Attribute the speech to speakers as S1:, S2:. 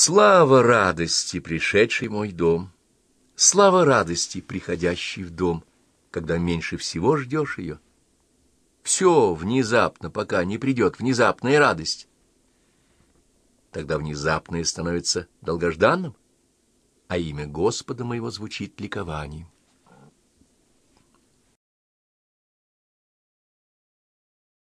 S1: Слава радости, пришедший мой дом! Слава радости, приходящей в дом, когда меньше всего ждешь ее! Все внезапно, пока не придет внезапная радость. Тогда внезапное становится долгожданным, а имя Господа моего звучит ликованием.